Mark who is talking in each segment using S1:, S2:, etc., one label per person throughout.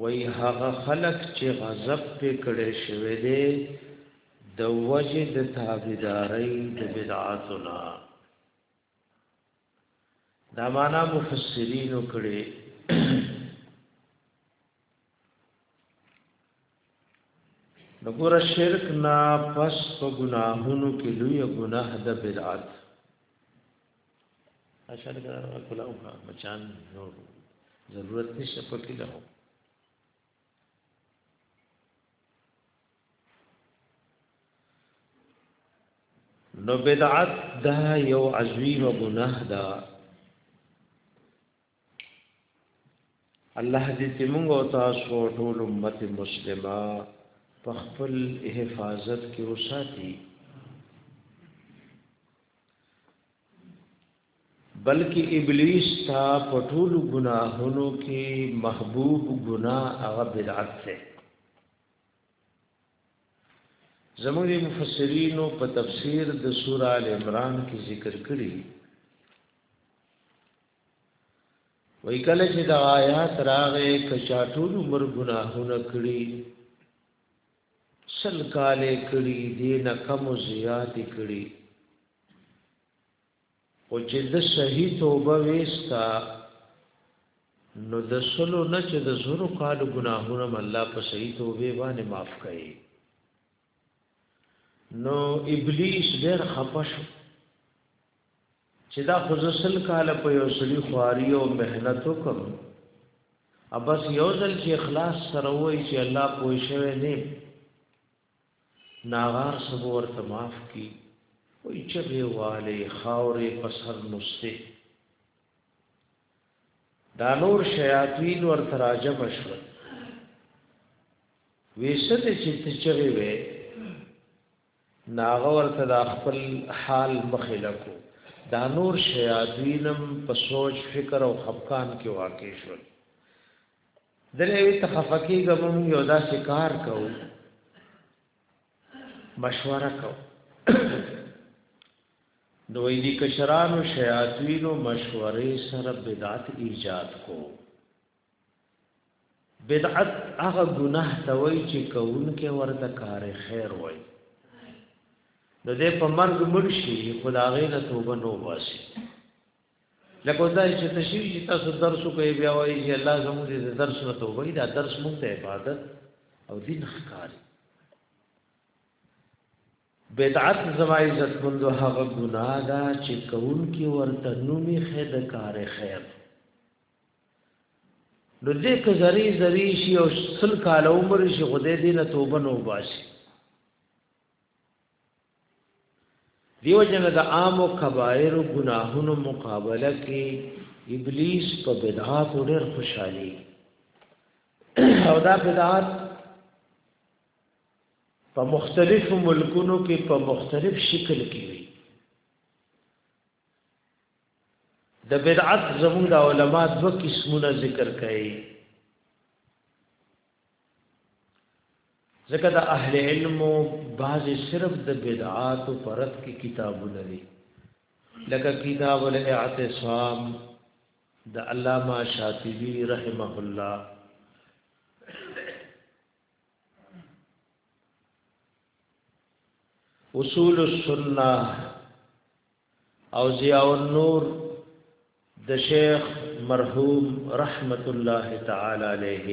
S1: وای هغه خلق چې غضب په کړه شوه دې د وجه د تابعداري د بدعاتنا دا معنا مفسرین کړي نګور شرک نا پس په گناهونو کې لوی گناه د بدعات اشاره کړه کله او مچان نو ضرورت نشه پکې له نو بدعت دا یو عظیم گناہ دا الله دې چې موږ او تاسو ټول امت مسلمه په خپل حفاظت کې وساتي بلکې ابلیس تا په ټول ګناهونو کې محبوب ګناه هغه بدعت ده زموږ مفسرینو په تفسیر د سوره ال عمران کې ذکر کړی وای کله چې دا آیات راغې کچا ټول عمر ګناهونه کړی سل کالې کړی دینه کم زیات کړی او چې د صحیح توبه وستا نو د سلو نه چې د زورو کال ګناهونه الله په صحیح توبه باندې معاف کړي نو ابلیس ډېر خپش چې دا خو زه سل کاله په یو سړي خواري او محنت وکم ابس یو ځل چې اخلاص سره وای چې الله پوه شوی نه ناغار سب ورته معاف کی وای چغه والے خاورې پسر نسته دا نور شیاطین ورته راجم شو ویسته چې ته چغه وې ناغه ورته دا خپل حال مخې لکو دا نور شیاطینم په سوچ فکر او خفقان کې واقع شول دلې وی تخفقی غمم یو دا شکار کو مشوره کو نو دی کشرانو شیاطینو مشورې سره بدعت ایجاد کو بدعت هغه ګناه ته وای چې کوونکې ورته کار خیر وای نو دې په مرګ مرشي خدای نه توبه نو واسي لکه دا چې تشریح چې تاسو درس کوي بیا وایي چې الله زموږ دې درس نه توبه دا درس موږ ته عبادت او دین ښکاري بدعت زما عزت مند هغه ګناه ده چې کوونکې ورته نومي خیر کار خیر نو دې که زری زری شي او سل کال عمر شي خدای دې نه توبه نو باسي دیو جن د عام او کبایر ګناهونو مقابله کې ابلیس په بدعات ډېر خوشحالي او دا بدعات په مختلفو ملکونو کې په مختلف شکل کې وي د بدعت زموږ د علما دو قسمونه ذکر کړي ځکه د اهل علم بعض صرف د بدعات او پرد کې کتابونه دي لکه کتاب الاعتصام د علامه شاطبی رحمه الله اصول السنه او ضیاء النور د شیخ مرحوم رحمت الله تعالی علیه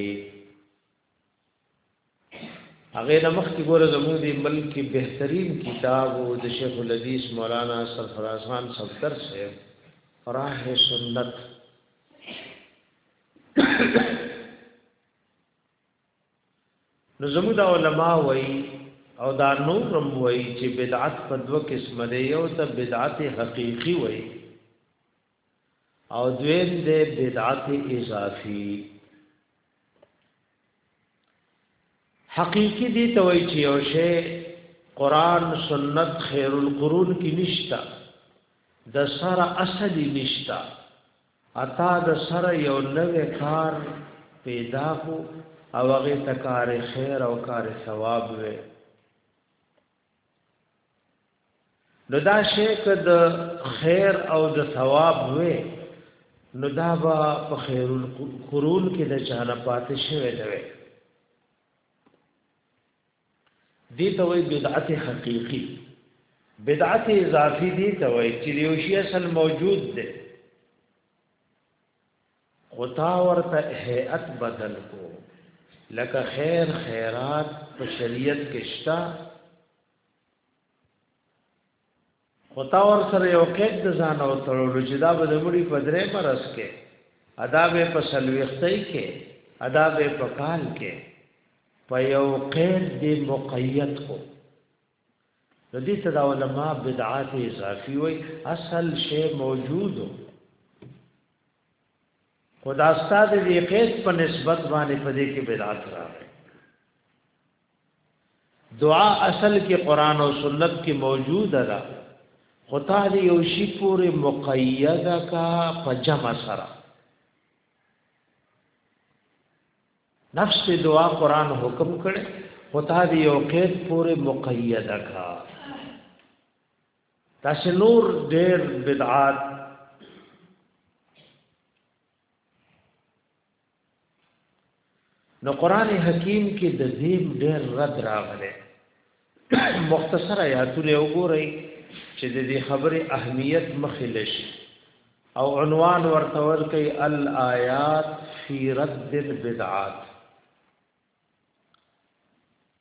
S1: هغه د مخ کې ګوره زموږ دی ملک بهترین کتاب او د شیخ الحدیث مولانا سرفراز خان صفدر سے راه سنت نو زموږ د علما وایي او دا نورم وایي چې بدعت په دوه قسمه دی یو ته بدعت حقيقي وایي او دویم دی بدعت اضافي حقيقي دي ته وایي چې یو شی قران سنت خیر القرون کې نشتا د سره اصلي نشتا عطا د سره یو نوې کار پیدا کو او هغه ته کار خیر او کار ثواب وي نو دا شیک د خیر او د ثواب وي نو دا با په خیر القرون کې د چانه پاتې شوی دی دې ته وایي بدعت حقيقي بدعت اضافي دې ته وایي چې یو شی اصل موجود دی خو تا ورته هيئت بدل کو لکه خیر خیرات په شریعت کې شته خو تا ور سره یو قید د ځان او تړلو چې دا به د مړي په درې مرز کې ادا به په سلوختۍ کې ادا به په کال کې په یو قید دی مقید کو د دې ته د علما بدعات اضافي وي اصل شی موجود خدا استاد دې قید په نسبت باندې په دې کې بدعت راغی دعا اصل کې قران او سنت کې موجود ده خو تا دې یو شی پورې مقیده کا پجما سره نفس دعا قران حکم کړي خو تا دې یو قید پورې مقیده کا تاسو نور ډېر بدعات نو قران حکیم کې د دې ډېر رد راغلی مختصر آیاتونه وګورئ چې د دې خبرې اهمیت مخې لشي او عنوان ورته ورکړي الآیات فی رد البدعات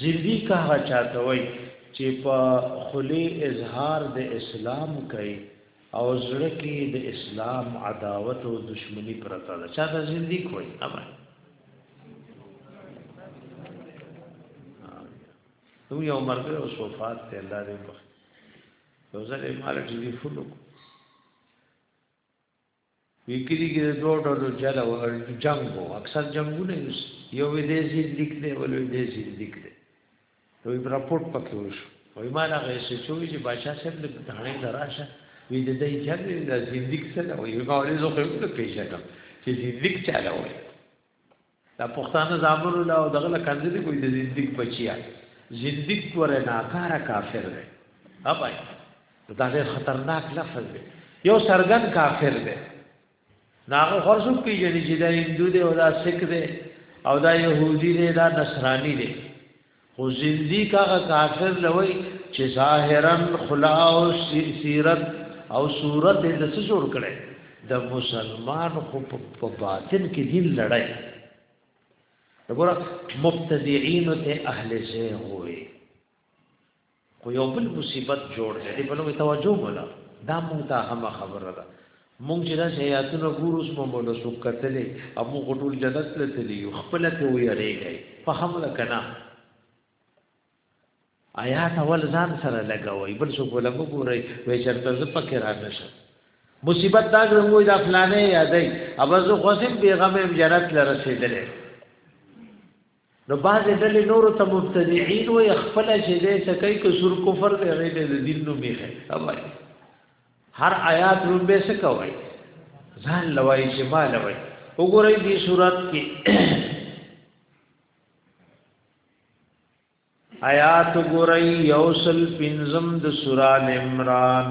S1: زندیق هغه چاته وای چې په خلی اظهار د اسلام کوي او زړه کې د اسلام عداوت او دشمنی پرته ده چاته زندیق وای اما نو یو مرګ او صفات ته الله دې بخ یو ځل مال ټلیفون وکړ وی کلی کی د دوه ډلو جلا جنګ وو اکثر جنگونه یوس یو وی د زندګ دی ول وی د زندګ دی نو پر رپورټ پکې وشو وای ما لا غیس چوي چې بادشاہ صاحب د ډاڼې دراشه وی د دې جنگ د زندګ سره وی ما ولې زه خو نه پیژنم چې زندګ چاله وای دا پښتانه زامن الله او دغه کنځ دي کوئی د زندګ بچیا زندګ ګوره ناکار کافر دی ابای دا ډېر خطرناک لفظ دی یو سرګن کافر دی ناغه خرڅو پیژنې چې دا هندو دی او دا سکھ دی او دا يهودي دی دا نصراني دی خو زنديق هغه کافر لوي چې ظاهرا خلا او سیرت او صورت د څه جوړ کړي د مسلمان خو په باطن کې دین لړای وګوره مبتدعين ته اهل زه وي خو یو بل مصیبت جوړ دی دې په لومې توجه ولا دا مونږ ته هم خبره ده مونږ چې دا شیاتونه ګورو اوس مونږ له سو کتلې او مونږ ټول جنت له تلې یو خپل ته وی اړېږي په هم لکنا آیات اول ځان سره لګوي بل څه کوله مو ګوري وې چرته ز پکې را نشه مصیبت دا ګرموي دا فلانه یادای اوبه زه خوسم بیغمه جنت لرسېدلې نو باز ډلې نور ته مبتدعين وي خپل چې دې سکای کو سر کفر دې غي دې دین نو میخه اوای هر آیات نو به سکوي ځان لوي چې ما لوي وګورئ دې صورت کې آیات وګورئ یوسل پنزم د سورہ عمران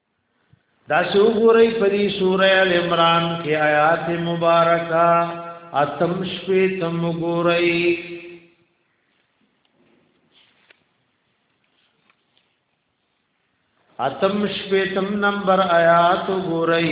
S1: دا سو ګورئ په دې سورې ال عمران کې آیات مبارکا اتم شپې تم ګورئ اتم شپې تم نمبر آیات ګورئ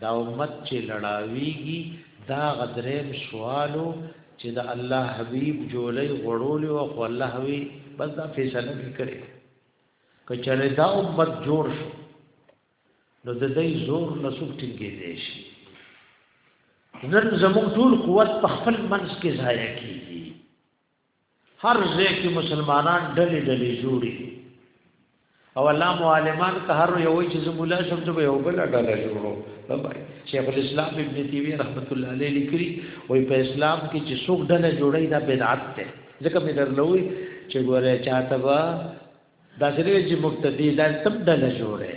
S1: دا امت چه لړاویږی دا هغه دریم سوال وو چه د الله حبیب جولی غړولی وه خو الله وی بس دا فیصله می کړی که چره دا امت جوړ شو نو د دې زور نه څوک ټینګې دی شي نن زموږ ټول قوت په خپل منځ کې ضایع کیږي هر ځای کې مسلمانان ډلې ډلې جوړي او الله معلمان که هر یو چې زمولا شم ته یو بل ډله جوړو شیخ الاسلام ابن تیمیه رحمت الله علیه لیکلی وای په اسلام کې چې څوک ډله جوړي دا بدعت ده ځکه مې درلوي چې ګوره چاته وا دا سره چې مبتدی دا تم ډله جوړه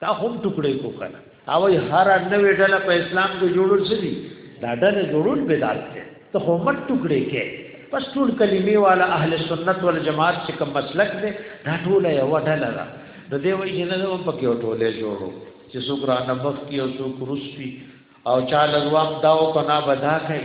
S1: تا هم ټوکړې کو کنه او هر نوې ډله په اسلام کې جوړول سدي دا ډله جوړول بدعت ده ته هم ټوکړې کې پس ټول کلمې والا اهل سنت والجماعت چې کوم مسلک ده دا ټول یو ډله ده د دې وایي چې نه هم پکې ټولې جوړو چې څوک را نه مخ کې او څوک روسي او چا لږ وخت داو کنا بدا کوي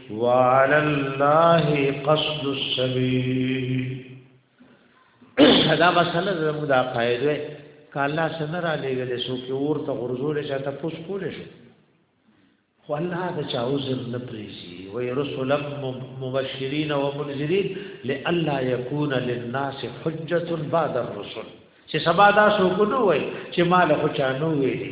S1: وعلى الله قصد السبيل دا مسله زموږ د عقاید وي کاله سره را لېګل شو کې ورته غرزول شي ته پوس کول شي خو الله د چاوزر نه پریزي وي رسول مبشرین و منذرین لالا یکون للناس حجه بعد الرسل چې سبا دا شو کو نو وي چې مال خو چانو ویلي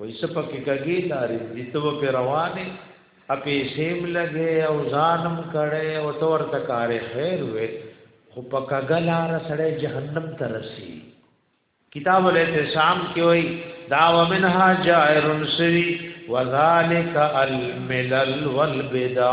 S1: وای سپه کې کګي لارې دي ته په روانه اپې سیم لګې او ځانم کړي او تور ته کار خیر وې خو په کګلار سره جهنم ته رسی کتاب الاعتصام کې وای دا ومنها جائر سوی وذالک الملل والبدع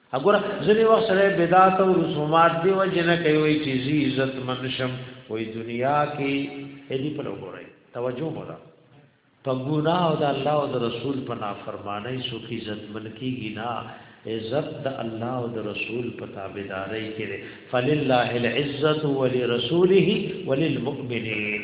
S1: اګوره ځنی وخت سره بدعت او رسومات دی وجنه کوي وي چې زی عزت منشم وې دنیا کې دې په لګورای توجه مولا په ګنا او د الله او د رسول په نافرمانی سو کې عزت من کیږي نه عزت د الله او د رسول په تابعداري کې ده فلله العزت ولرسوله وللمؤمنین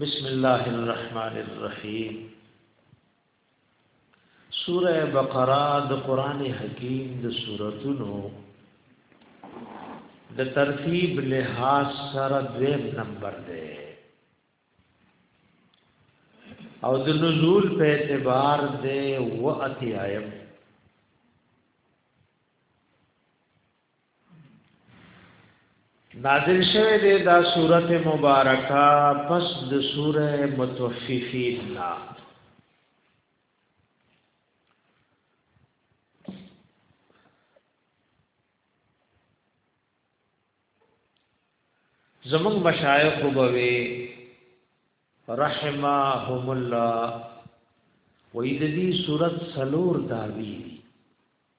S1: بسم الله الرحمن الرحیم سوره بقره د قران حکیم د سوراتونو د ترتیب لحاظ سره دویم نمبر دی او د نزول په اعتبار دی و اتیایم نازل شوه دې دا سورته مبارکه پس د سوره متوففین نا زمون مشایخ وبوي رحمهم الله وې د دې صورت سلور داوی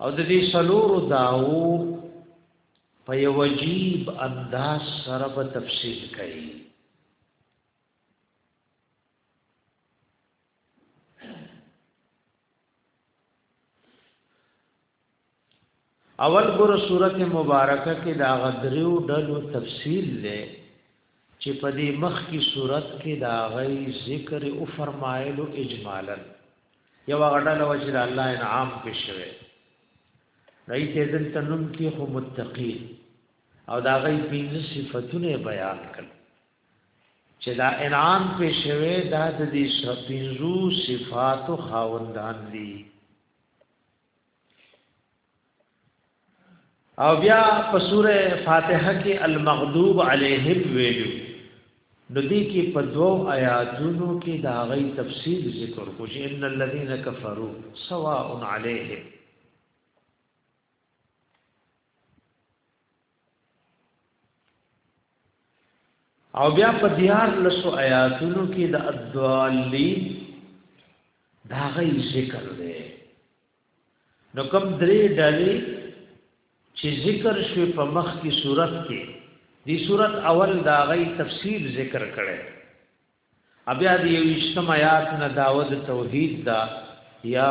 S1: او د دې سلور داو په یو عجیب انداز سره په تفصیل کوي اول ګور سورته مبارکه کې دا غدریو ډلو تفصیل لې چې په دې مخ کې صورت کې دا غي ذکر او فرمایلو اجمالا یو غډل و چې الله انعام کې شوه رئی ته دل تنم کې خو متقی او دا غي پنځه صفاتونه بیان کړل چې دا انعام کې شوه دا د دې پنځو صفاتو خاوندان دي او بیا په سوره فاتحه کې المغضوب علیهم ویلو نو دې کې په دوو آیاتونو کې دا غي تفصیل ذکر کو چې ان الذين كفروا سواء عليهم او بیا په دیار لسو آیاتونو کې د ادوالی دا غي ذکر دی نو کوم درې ډلې چې ذکر شوی په مخ کی صورت کې دی صورت اول دا غي تفصیل ذکر کړي بیا د یویشتم آیات نه داوه د توحید دا یا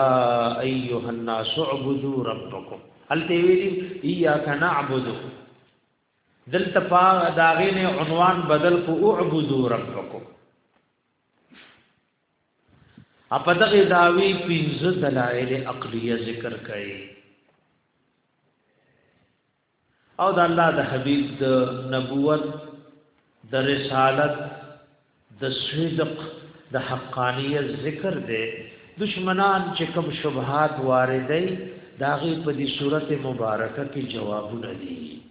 S1: ایها الناس اعبدوا ربکم هلته ویلی ایاک نعبد دلته پا داغه نه عنوان بدل کو اعبدوا ربکم اپا دغه داوی پنځه دلایل عقلیه ذکر کړي او د الله د حبيب د نبوت د رسالت د صدق د حقانيت ذکر دی دشمنان چې کوم شبهات واردای داغي په دې صورت مبارکه کې جوابونه دي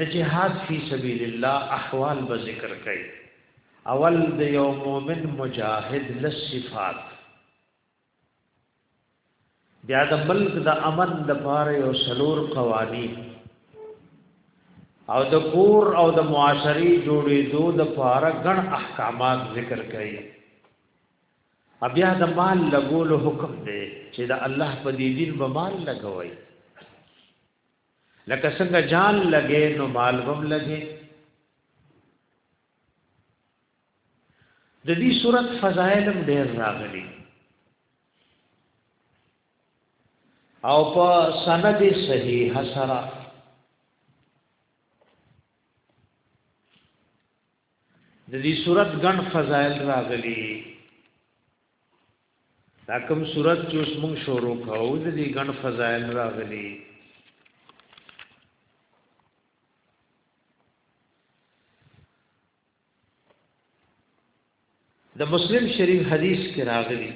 S1: د جهاد فی سبیل الله احوال به ذکر کړي اول د یو مؤمن مجاهد لصفات بیا د ملک د امن د پاره یو سلور قوانین او د کور او د معاشري جوړې دو د پاره ګڼ احکامات ذکر کړي بیا د مال لګول حکم دی چې د الله په دې دین به مال لګوي لکه څنګه جان لګې نو مال هم لګې د دې صورت فضایل هم ډېر راغلي او په سند صحیح سره د دې صورت ګڼ فضایل راغلي دا کوم صورت چې اوس موږ شروع کوو د دې ګڼ فضایل راغلي د مسلم شریف حدیث کې راغلی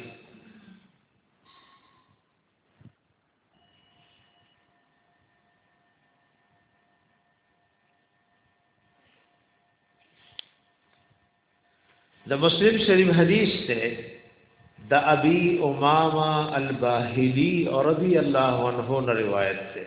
S1: د مسلم شریف حدیث ته د ابي امامه الباهلي رضی الله عنه روایت ده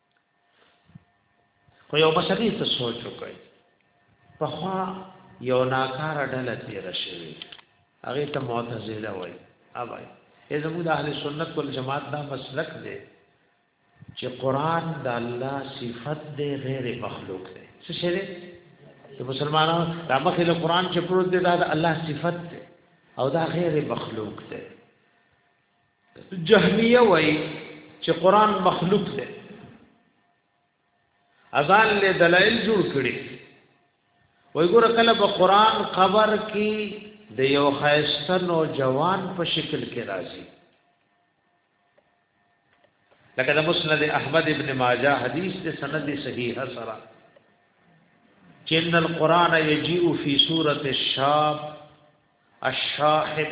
S1: خو یو بسری ته سوچ وکړي په خوا یو ناکار ډله تیر شوی هغه ته معتزله وای اوای زموږ د اهل سنت والجماعت دا مسلک دی چې قران د الله صفت دی غیر مخلوق دی څه شی دی د مسلمانانو د مخې له قران چې پروت دی دا د الله صفت دی او دا غیر مخلوق دی جهمیه وای چې قران مخلوق دی ازان له دلایل جوړ کړي وای ګور کله په قران خبر کې د یو خایسته نوجوان په شکل کې راځي لکه د مسند احمد ابن ماجه حدیث ته سند صحیح سره چې ان القران یجیء فی سورۃ الشاب الشاحب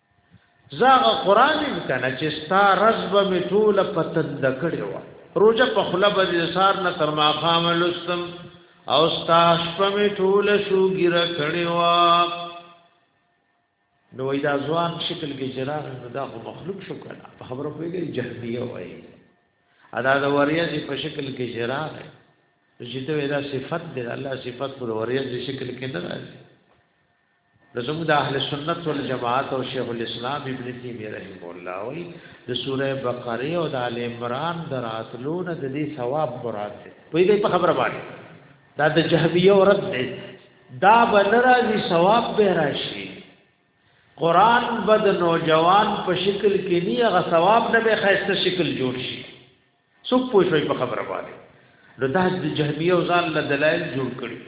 S1: زاغه قران دې کنه چې ستا رزب می ټول پتند کړي و روزه په خله به سار نه تر ما خام لستم او ستا شپ می ټول شو ګیر کړي و نو دا ځوان شکل کې جراغ نو دا خو مخلوق شو کنه په خبره پیږي جهنیه وای ادا د وریځ په شکل کې جراغ چې ته دا صفت دی الله صفت پر وریځ شکل کې نه راځي نو زموږ د اهل سنت والجماعت او شیخ الاسلام ابن تیمیه رحم الله وی د سوره بقره او د ال عمران دراتلو نه د دې ثواب مراد دی په دې په خبره باندې دا د جهبیه او رد دی دا بنرازي ثواب به راشي قران بد نوجوان په شکل کې نه هغه ثواب نه به خاصه شکل جوړ شي څوک پوښوي په خبره باندې نو دا د جهبیه او ځان له دلایل جوړ کړي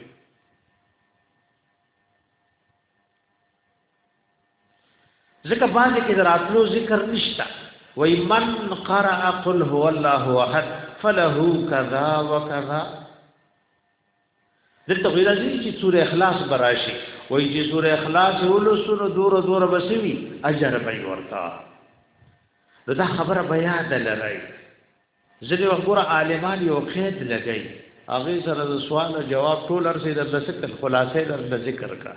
S1: ځکه باندې کې دراتلو ذکر نشتا وای من قرأ قل هو الله احد فله كذا وكذا دلته غیر ازي چې سورې اخلاص براشي وای چې سورې اخلاص ولوسونو دور دور بسوي اجر به ورتا دا خبره بیا ده لرای ځنې وخت ګوره عالمان یو قید لګی هغه سره د سوال او جواب ټول ارسه در لسکل خلاصې در ذکر کا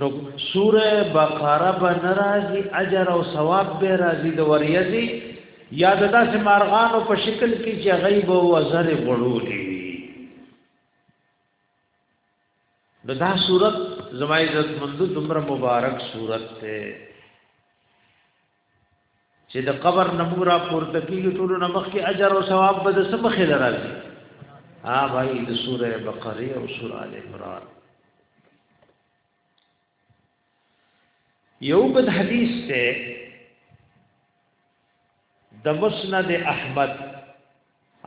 S1: نو سوره بقره به ناراضي اجر او ثواب به راضي د وریزي یا د داسې مارغانو په شکل کې چې غیب او وزر غړولې نو دا صورت زما عزت مند دومره مبارک صورت ته چې د قبر نمورا پورته کیږي ټول نه مخکې اجر او ثواب به د سم خل راځي ها بھائی د سوره بقره او سوره ال عمران یو بد حدیث ته د مسند احمد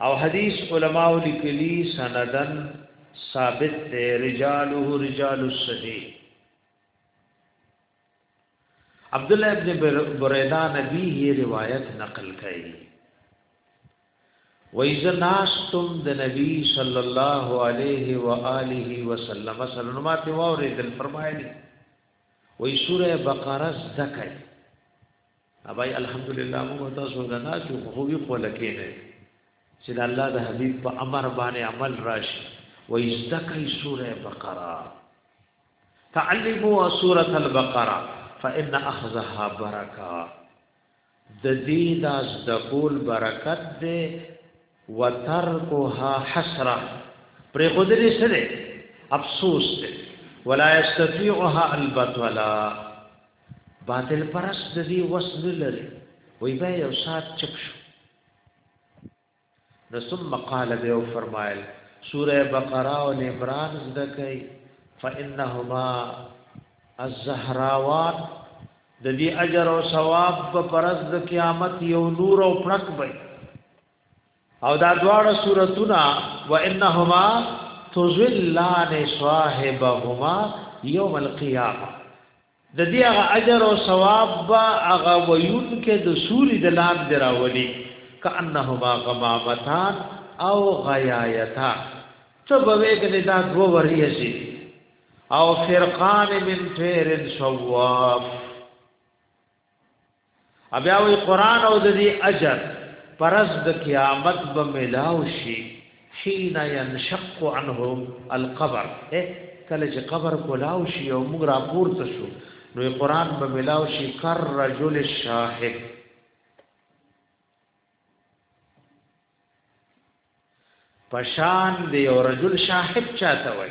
S1: او حدیث علماء لیکلی سندن ثابت ته رجاله رجال الصحیح عبد الله ابن بریده نبیه روایت نقل کړي وایزه ناستم د نبی صلی الله علیه و آله وسلم سره ما ته وره دل فرمایلی وای سوره بقره زکای ابای الحمدلله مو تاسو دا نه چې خو وی خو لکه نه چې د الله د حبیب په امر باندې عمل راشي وای زکای سوره بقره تعلموا سورة البقره فان اخذها برکه د دې داس د کول برکت دې وترکها حسره پر خدای سره افسوس دې ولا یستطيعها البطلا باطل پرست دې وسل لري وای به یو سات چپ شو نو ثم قال به فرمایل سوره بقره او عمران زده کوي فانهما الزهراوان د دې اجر او ثواب په پرز د قیامت یو نور او پړک وي او دا دواړه سورتونه وانهما تذلان صاحبهما یوم القیامه د دې هغه اجر او ثواب به هغه ویونکي د سوري د لاندې راولي کانهما غمامتان او غیایتا ته به وګنې دا دوه وریځي او فرقان من طیر صواف بیا وی قران او د دې اجر پرز د قیامت به ملاو شي حين ينشق عنه القبر کله چې قبر کولاو شي او موږ را پورته شو نو قران به ملاو شي کر رجل الشاهد پشان دی او رجل شاهد چاته وای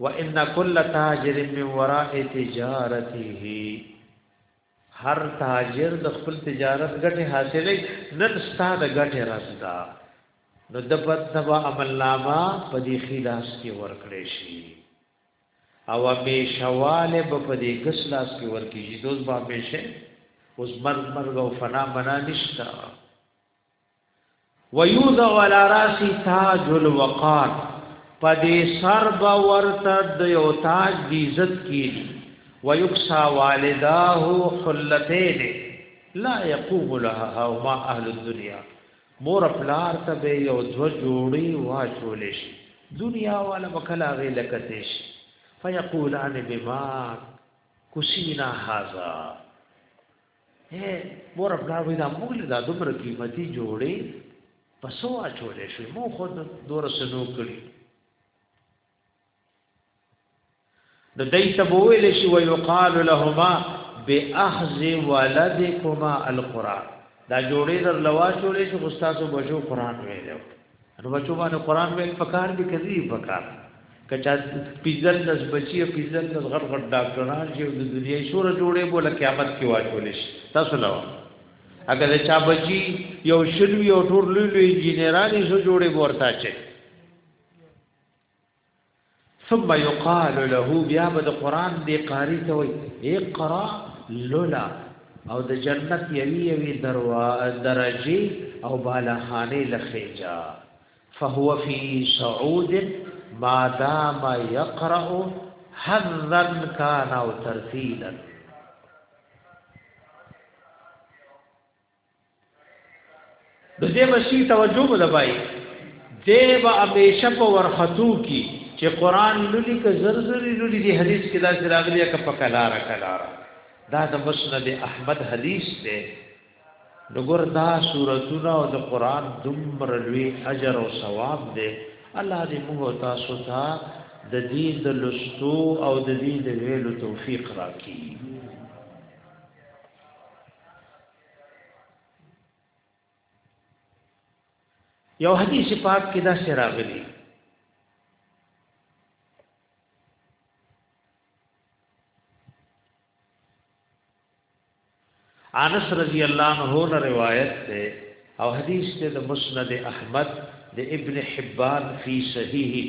S1: وان کل تاجر من وراء تجارته هر تاجر د خپل تجارت ګټه حاصلې نن ستاد ګټه رسدا نو د بدبا عمل نامه په دې خلاص کې ورکړې شي او به شواله په دې ګسلاس کې ورکې شي دوز به همیشه اوس مرګ مرګ او فنا بنا نشتا ويوضع على راسي تاج الوقار پدې سر به ورته د یو تاج د عزت کیږي ويكسا والداه حلتين لا يقوم لها ما اهل الدنيا مور پلار ته به یو دو جوړي واچول شي دنیا والا وکلا غي لکته شي فيقولان بما كسينا هذا هه مور خپل وی دا موږ له دومره قیمتي جوړې پسو اچولې شو مو خود دور سنو کړی د دې تبویل شي ويقال لهما باخذ ولدكما القران دا جوړې در لوا شولې شو استادو بجو قران ویلو نو بچو باندې قران ویل پکار دي کدي پکار کچا پیزل لس بچي پیزل لس غټ غټ ډاکټران چې د دنیا شور جوړې بوله قیامت کې واچول شي تاسو لو اګه د چا بچي یو شلوي او ټول لوی لوی انجینرانی شو جوړې ورته چي ثم يقال له بیا به د قران دی قاری ته وای اقرا لولا او د جنت یوی یوی دروا درجه او بالاخانه لخیجا فهو فی سعود ما دام یقرا حذا کان او ترتیلا د دې بشي توجه به لبای دې به همیشه په ورختو کې چې قران لولي که زرزري لولي دې حدیث کې دا راغلی ک په کلاره کلاره دا د مسند احمد حدیث دی دګور دا سورتونه او د قران دمر لوی اجر او ثواب دی الله دې موږ تاسو ته د دې د لستو او د دې د ویلو توفیق راکړي یو حدیث پاک کې دا سره راغلی انس رضی الله عنه نه روایت ده او حدیث ته د مسند احمد د ابن حبان فی صحیحه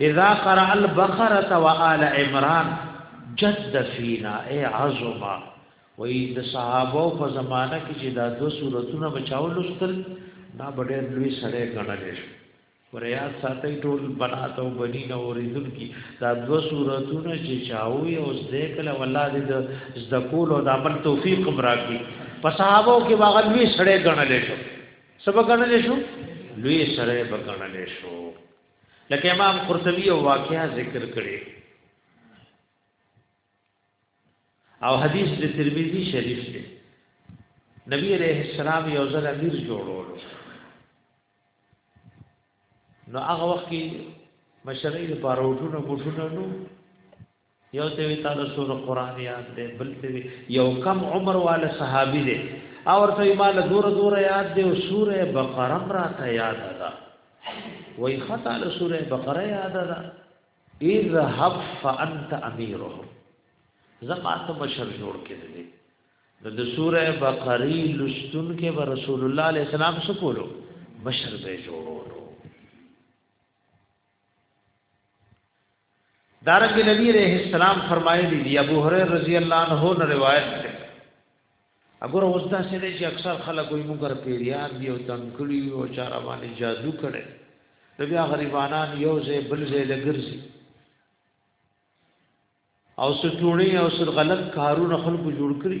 S1: اذا قرأ البقره وآل عمران جد فينا اي عظما وې د صحابه په زمانہ کې چې دا دو سورتونه بچاو لستل دا بډې لوی سره غنل شي وریا ساتي ټول بنات او بنین او رزل کی دا دو سورتونه چې چاو او ذکر والله دې د ذکول او د عمل توفیق برا کی په صحابه کې باغ لوی سره غنل شي سبا ګڼل شو لوی سره به ګڼل شو لکه امام قرطبي او واقعا ذکر کړي او حدیث د ترمذی شریف دی نبی علیہ السلام یو ځل امیر جوړولو نو هغه وخت کې مشرۍ لپاره وټونه بوټونه نو یو ته وی تا د سور قران یاد دی بل ته وی یو کم عمر والا صحابي دی او ورته مال دور دور یاد دی او سوره بقره را ته یاد ده وای خطا له سوره بقره یاد ده اذهب فانت اميره زما ته بشر جوړ کړي نو د سوره بقره لستون کې به رسول الله عليه السلام سکولو بشر به جوړو دارنګ نبی علیہ السلام فرمایلی دی ابو هريره رضی الله عنه نه روایت ده اګوره اوس دا سره چې اکثر خلک وي موږ پر پیریان دی او تنکړی او چار باندې جادو کړي د بیا غریبانان یو ځای بل ځای لګرځي او سټوړي او سر غلط کارونه خلکو جوړ کړی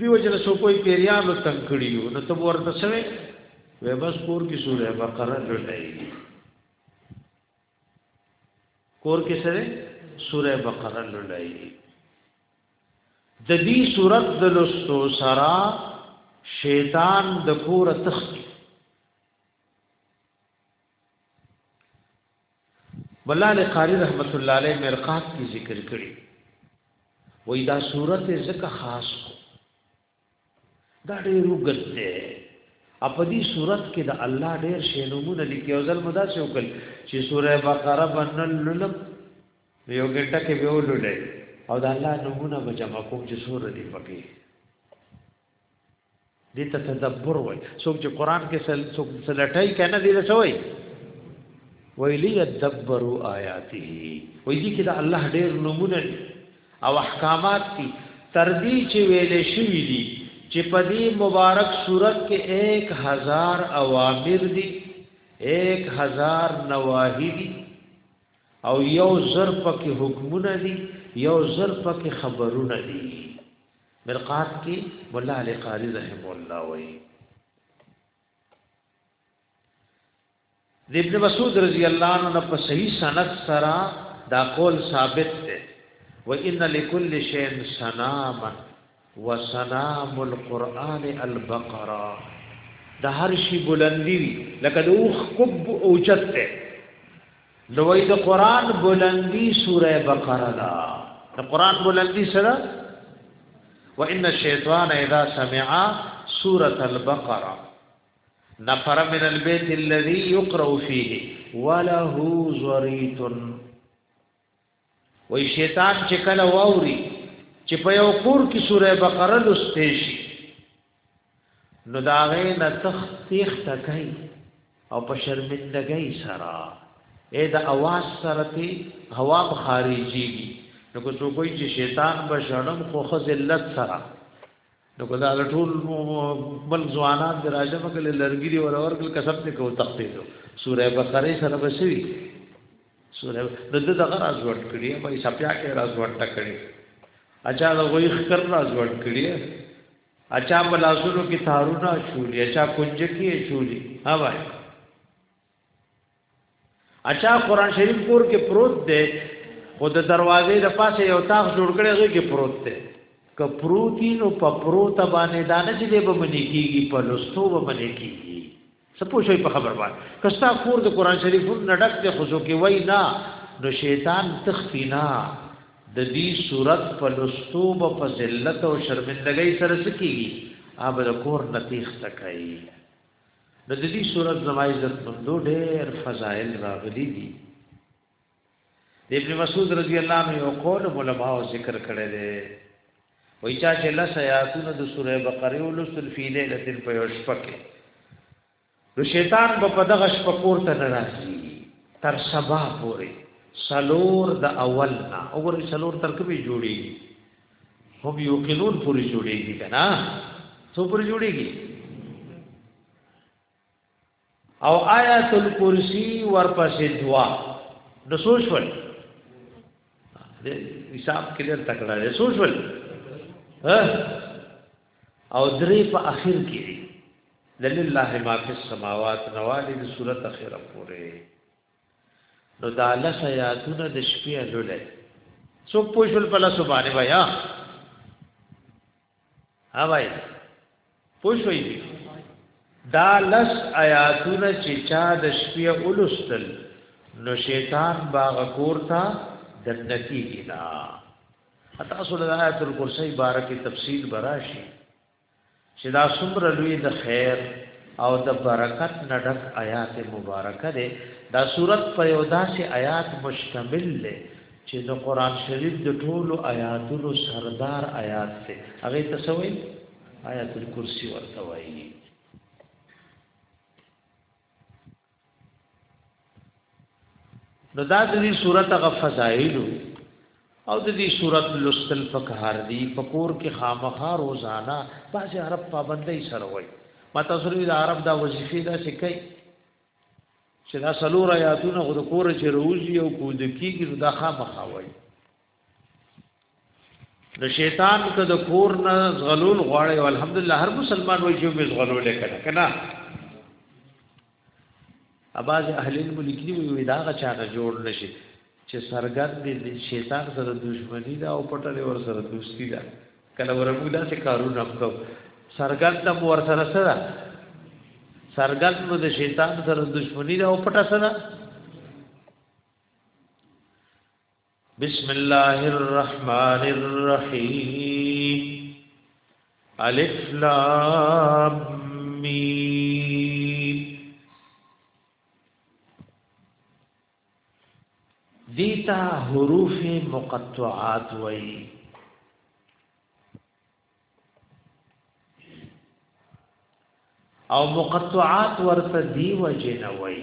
S1: دیو جن سو کوئی پیریانو تنگ کړیو نو ته ورته سوې وې بس کور کې سورې بقره لټای کور کې سره سورې بقره لټای د دې صورت د لستو سرا شیطان د کور تختی بلال قاری رحمت الله علیه مرقات کی ذکر کړي وای دا صورت زکه خاص کو دا ډېر وګت دی په دې صورت کې د الله ډېر شی نمونه لیکي او ځل مدا څه وکړ چې سوره بقره بنل لولم یو ګټه کې به ولولې او د الله نمونه به جمع کوم چې سوره دې پکې دې ته تدبر وای څوک چې قران کې سل څوک سلټای کنه دې لسوي ویلی یدبروا آیاته وې دي کې دا الله ډېر نمونه دي او احکامات دي تر دې چې ویلې شوې دي چې په دې مبارک صورت کې 1000 اوامر دي 1000 نواهی دي او یو ظرف کې حکمونه دي یو ظرف کې خبرونه دي مرقات کې مولا علي قاری رحم الله وایي د ابن مسعود رضی الله عنه په صحیح سند سره دا قول ثابت دی و ان لكل شيء سناما وسنام القران البقره د هر شي بلندی وی لکه د اوخ کب اوچت ته نو وای دا قران بلندی سوره بقره دا دا قران بلندی سره و ان الشیطان اذا سمع سوره البقره نفر من البيت الذي يقرأ فيه وله زريت وای شیطان چې کله واوري چې په یو کور کې سوره بقره لسته شي نو دا غي نه تخت تخت کوي او په شرمندګۍ سره اې د اواز سره تی هوا خارجيږي نو کو څوک چې شیطان به شړم خو خذلت سره نو که دا ټول بل ځوانان د راجمه کله لرګي دی ور ورکل کسب ته کو تختې دو سوره بقره سره بشوي سوره د دې دغه راز ورټ کړی په سپیا کې راز ورټ کړی اچا د غوی خکر راز ورټ کړی اچا په لاسونو کې تارونه چولی اچا کنج کې چولی ها وای اچھا قران شریف کور کې پروت دی خو د دروازې د پاسه یو تاخ جوړ کړی هغه کې پروت دی که پروتی نو په پروت باندې دانه چې دی به منې کیږي په لستو به منې کیږي سپو شوی په خبر باندې کستا کور د قران شریف نه ډک دی خو ځکه وای نه نو شیطان تختینا د دې صورت په لستو به په ذلت او شرمندګۍ سره سکیږي اوبه د کور نتیخ تکایي د دې صورت زما عزت مندو ډېر فضائل راغلي دي د ابن مسعود رضی الله عنه یو قول علماء ذکر کړی دی وای چا چې لس آیاتونه د سوره بقره او لسل فی ليله په یو شپه کې نو شیطان به په دغه شپه پورته نه راځي تر سبا پورې سلور د اول نه وګورئ سلور تر کومه جوړیږي هم یو قانون پوری جوړیږي کنه څو پوری جوړیږي او آیات الکرسی ورپسې دوا د سوشل د حساب کې ډېر تکړه دی سوشل ها او درې په اخر کې دی لله ما فی السماوات نوالی د سورۃ اخره پورې نو دا لس آیاتونه د شپې الولای څوک پوښل په لاسو باندې بیا ها وای پوښوي دا لس آیاتونه چې چا د شپې اولستل نو شیطان باغ کور تا دنکی کینا حتا صلی الله علیه الکرسی بارک تفصیل براشی چې دا څومره لوی د خیر او د برکت نه ډک آیات مبارکه ده دا صورت په یو داسې آیات مشتمل ده چې د قران شریف د ټولو آیاتونو سردار آیات ده هغه تسوي آیات الکرسی ورته وایي نو دا د دې صورت غ فضایل او د دې صورت لستل پکار دی پکور کې خامخا روزانه باز عرب پابندۍ سره وای ما تاسو لري د عرب دا وظیفه دا څه کوي چې دا سلور آیاتونه غو د کور چې روزي او کو د کیږي دا خامخا وای نو شیطان که د کور نه زغلول غواړي او الحمدلله هر مسلمان وایي چې به زغلول کړه کنه اباز اهل علم لیکلي وي دا غا چا نه جوړ نشي چې سرګند دي شیطان سره دښمنی دا او پټل ور سره دوستی دا کله ورمو دا څه کارونه وکړو سرګند د ور سره سره سرګند مو د شیطان سره دښمنی دا او پټه سره بسم الله الرحمن الرحیم الف لام میم دیتا حروف مقطعات وئی او مقطعات ورته دی وجنوي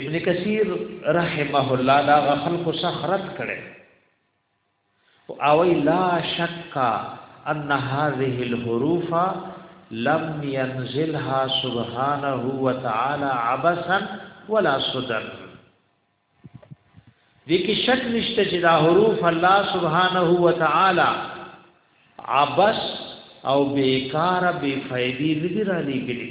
S1: ابن کثیر رحمه الله دا خلق سخرت کړي او اوی لا شک ان هذه الحروف لم ينزلها سبحانه وتعالى عبثا ولا صدر دې کې شک نشته چې دا حروف الله سبحانه و تعالی عبس او بیکار بے فائدې ندی را لګلي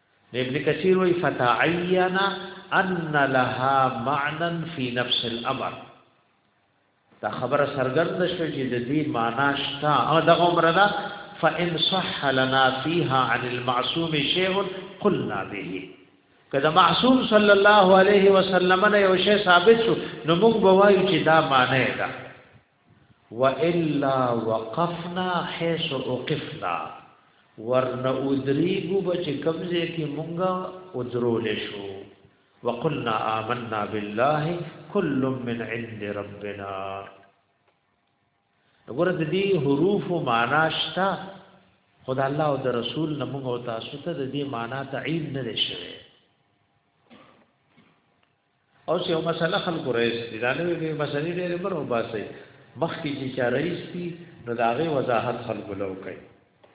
S1: نو ابن کثیر وی فتعین ان لها معنى فی نفس الامر دا خبره سرګند شو چې د دې معنا شتا او د عمر دا فان صح لنا فيها عن المعصوم شيء قلنا به کله معصوم صلی الله علیه وسلم نه یو شی ثابت شو نو موږ بوایو چې دا معنی ده والا وقفنا حيث اوقفنا ورنه ادريګو به چې کوم ځای کې مونږه ودرول شو وقلنا آمنا بالله كل من عند ربنا وګوره د دې حروف معنا شته خدای الله او د رسول نه موږ او تاسو ته د دې معنا تعین نه شوی او څه مسله خلکو رئیس دي دا نوې نوې مسلې ډېرې مرو باسي مخکې چې چا رئیس دي نو دا غي وضاحت خلکو لو کوي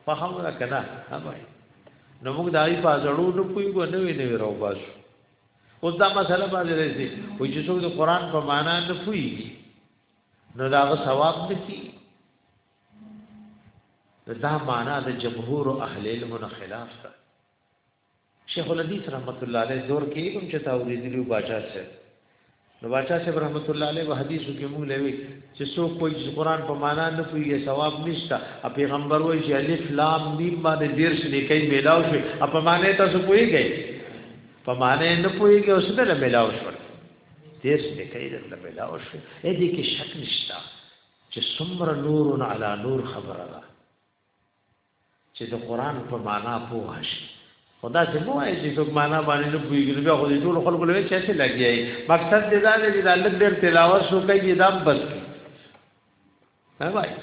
S1: په خبره کنه هغه نو موږ دای په ځړو نه پویګو نوې نوې راو باسو اوس دا مسله باندې رئیسي او چې څوک د قران په معنا نه پوي نو دا غو ثواب نشي دا معنا د جمهور اهل علم خلاف ده شیخ الحدیث رحمت الله علیه دور کې کوم چې تا اوریدلیو باچا صاحب نو باچا صاحب رحمت الله علیه په حدیثو کې موږ لوي چې څوک کوئی قرآن په معنا نه کوي ثواب نشته ا پیغمبر وایي چې الف لام میم باندې ډیر څه لیکي میلاو شي ا په معنی تاسو کویږئ په معنی نه کویږئ اوس دې له میلاو شو ډیر څه لیکي دې له میلاو شو اې دې کې شک نشته چې څومره نور علی نور خبره ده چې د قران په معنا پوه شي خدا سه مو وایي چې څوک معنا باندې نه پوهیږي نو بیا خو دې ټول خلکو لوي چې څه لګیایي مقصد دې دا دی چې دا لږ ډېر تلاوت شو کوي دا بس نه وایي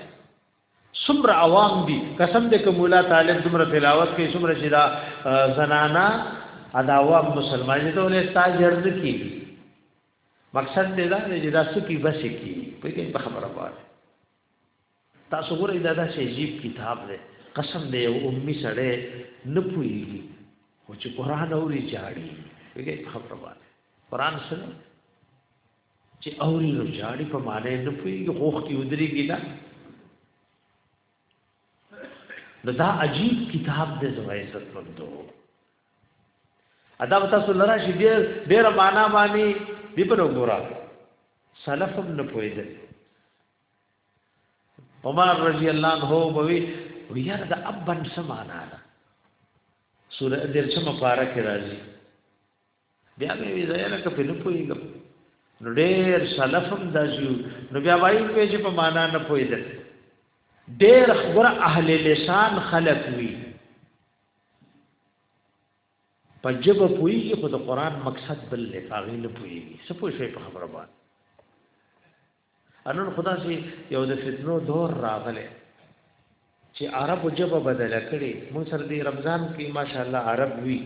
S1: څومره عوام دي قسم دې کومولا طالب دومره تلاوت کوي څومره چې دا زنانا ادا عوام مسلمان دي ته ولې استاد جرز کی مقصد دې دا دی چې دا سکی بس کی په دې خبره وایي تاسو ګورئ دا داسې عجیب کتاب دی قسم دی یو امي سړی نه پوهېږي خو چې قرآن اوري جاړي وګورئ په خبره باندې قرآن سره چې اوري نو جاړي په معنی نه پوهېږي غوښتي ودرېږي نه نو دا عجیب کتاب دی زما عزت مندو ادا تاسو لرا شي ډېر ډېر معنا باندې دی په وګورا سلفم نه پوهېدل عمر رضی الله عنه بوي ویار د ابن سمانا ده سوره درشم پارا کې راځي بیا مې وی زیاده کپې نه پويګم نو ډېر سلفم داسیو نو بیا وایي په چې په معنا نه پويدل ډېر خبره اهل لسان خلق وی په جب پوي خو د قران مقصد بل لفاغي نه پوي څه پوي شي په خبره باندې انن خدا سي یو د فتنو دور راغله چې عربو جبه بدل کړي مون سره دی رمضان کې ماشاءالله عرب وی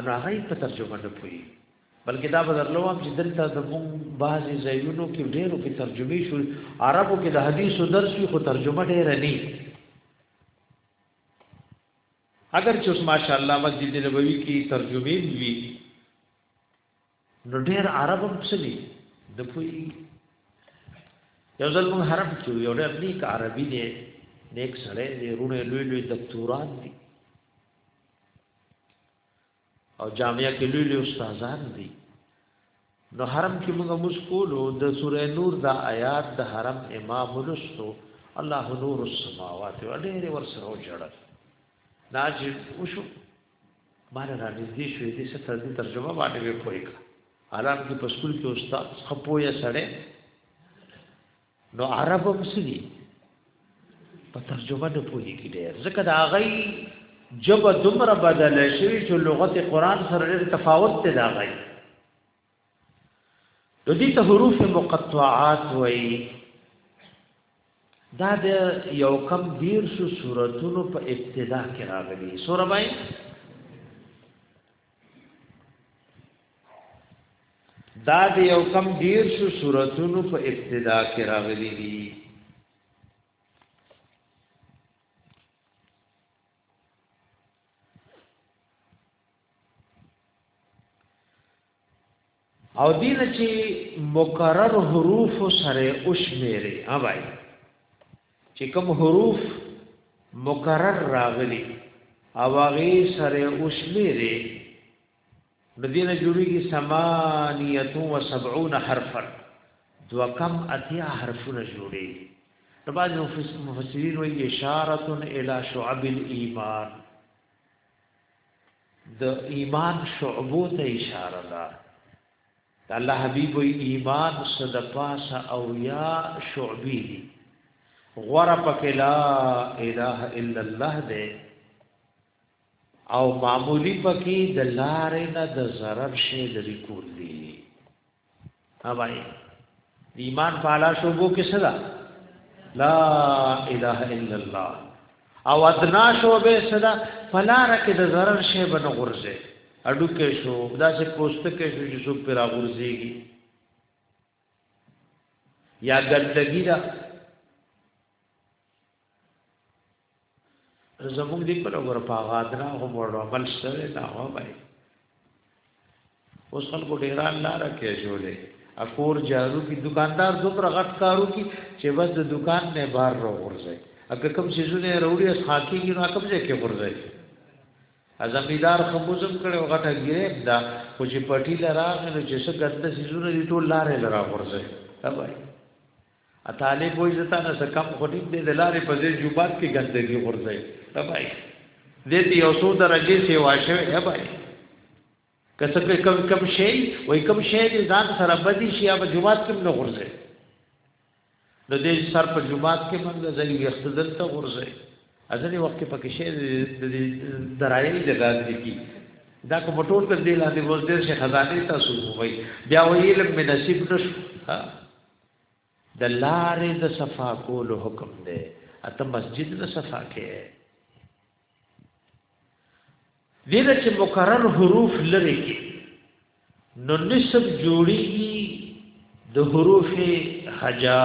S1: انا غي په ترجمه نه پوي بلکې دا بدلو هم چې دلته د مون بعضي زینونو کې ډېرو کې ترجمه شو عربو کې د حدیثو درس وی خو ترجمه ډېر نه اگر چې اوس ماشاءالله مسجد نبوي کې ترجمه وی نو ډیر عرب هم څه دي د پویږي یو ځل موږ حرم کې یو ډیر نیک عربي دی نیک سړی دی رونه لوی لوی دکتوران دي او جامعه کې لوی لوی استادان دي نو حرم کې موږ مسکولو د سورې نور دا آیات د حرم امام ولستو الله نور السماوات و ډېر ور سره جوړه ناجب وشو مال را نږدې شوې دې څه تر دې ترجمه باندې به پوي کړ حالان کې په سکول کې استاد خپویا سره نو عرب هم سړي په ترجمه نه پوي کې ډېر ځکه دا غي جب دمر بدل شي چې لغت قران سره ډېر تفاوت ته دا غي نو دي ته حروف مقطعات وای دا د یو کم دیر شو سوراتونو په ابتدا کې راغلي سوره بای دا د یو کم دیر شو سوراتونو په ابتدا کې راغلي دي او دین چې مکرر حروف سره او شمیره اوای چې کوم حروف مکرر راغلي او هغه سره او شمیره د دې نه جوړیږي 78 حرفا دو کم اتیا حرفونه جوړي نو بعض مفسرین وایي اشاره الی شعب الايمان د ایمان شعبو ته اشاره ده الله حبیب ایمان صد پاس او یا شعبی دی غور پک لا اله الا الله دی او معمولی پکې د لارې نه د zarar شی لري کول دي ها باندې د ایمان په اعلی شوبو کې څه ده لا اله الا الله او ادنا شوبه څه ده فلاره کې د zarar شی بن غرزه اډو کې شو دا چې پوسټ کې شو چې څوک پر غرزيږي یا ګندګی ده زموږ دی په لور په غادرا غو ورو عمل سره دا غو بای اوس خلکو ډیران لار کې جوړې اکور جارو کی دکاندار دومره غټ کارو کی چې بس د دکان نه بار رو ورځي اګه کوم سيزونه وروړي اس خاکي کې نو کوم ځای کې ورځي ازمیدار خموزم کړي او غټه ګیره دا خو چې پټی لراغ نو چې څه ګنده سيزونه دي ټول لارې لراغ ورځي تبای طالب وای زه تانه څه کم خو نیم دې د لارې په ځای جومات کې ګندګي غورځي هبای دې ته یو څو درجه سیوا شوی هبای کسه په کم کم شي وای کم شي دې ځان سره بدی شي یا په جومات کې نه غورځي نو دې سر په جومات کې منځ ځای وخت دلته غورځي ازنی وخت کې پکې شي د درایي د غاز کی دا کوم ټول تر دې لاندې وځ دې شي خزانه تاسو وای بیا ویل مې نصیب نشو د لارې د صفا کولو حکم دی اته مسجد نه صفا کې دې د چې مکرر حروف لري کې نو نسب جوړيږي د حروف هجا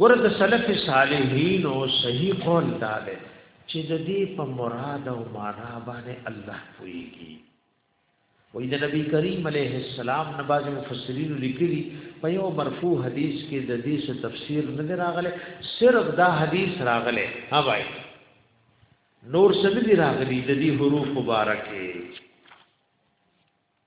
S1: ګوره د سلف صالحین او صحیح قول دا دی چې د دې په مراد او معنا باندې الله پويږي وې د نبی کریم علیه السلام نه بعض مفسرین لیکلي په یو مرفوع حدیث کې د دې څه تفسیر نه راغله صرف دا حدیث راغله ها بھائی نور څه نه راغلي د دې حروف مبارکه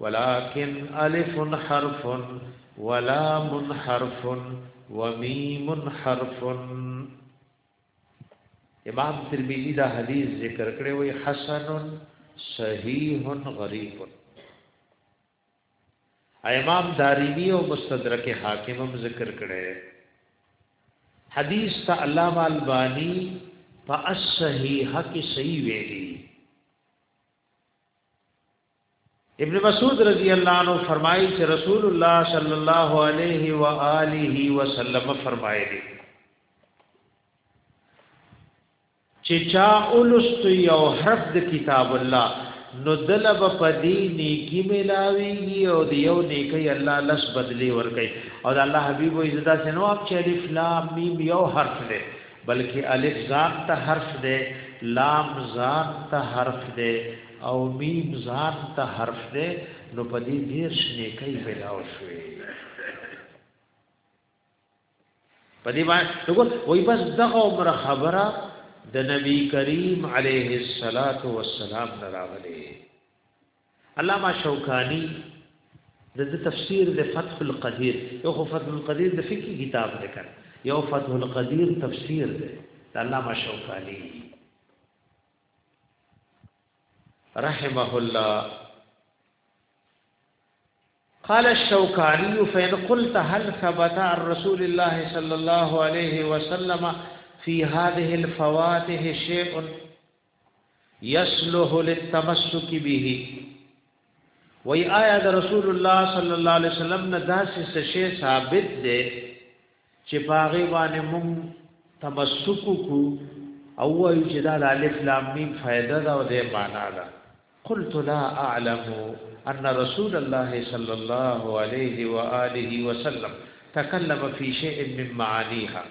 S1: ولكن الف حرف ولام حرف وميم حرف امام ترمذی دا حدیث ذکر کړی وی حسن صحیح غریب امام دارمی او مستدرک حاکم هم ذکر کړی حدیث ته علامه البانی په الصحیح کې صحیح ویلی ابن مسعود رضی الله عنه فرمایي چې رسول الله صلی الله علیه و آله وسلم فرمایلی چې چا اولست یو حرف د کتاب الله نو دلب پدی نیکی ملاویږي او د یو نیکی الله لس بدلی ورکي او د الله حبیب او عزت سينو اپ چې الف لام میم یو حرف دی بلکې الف ذات ته حرف دی لام ذات ته حرف دی او میم ځان ته حرف ده نو په دې دیرش نیکي ملاو شوې په دې باندې وګور وای بس دغه عمر خبره د نبی کریم علیه الصلاۃ والسلام راغلي علامہ شوکانی د تفسیر د فتح القدیر یو فتح القدیر د فقہی کتاب دی کړ یو فتح القدیر تفسیر دی علامہ شوکانی رحمه الله قال الشوكاني فإن قلت هل ثبت عن رسول الله صلى الله عليه وسلم في هذه الفواته شيء يصلح للتمسك به وي آية رسول الله صلى الله عليه وسلم نداس سشي ثابت ده چې په هغه باندې موږ تمسک کو او وایو چې دا الف لام میم فائدہ دا او دې معنا ده قلت لا اعلم ان رسول الله صلى الله عليه واله وسلم تكلم في شيء من معانيها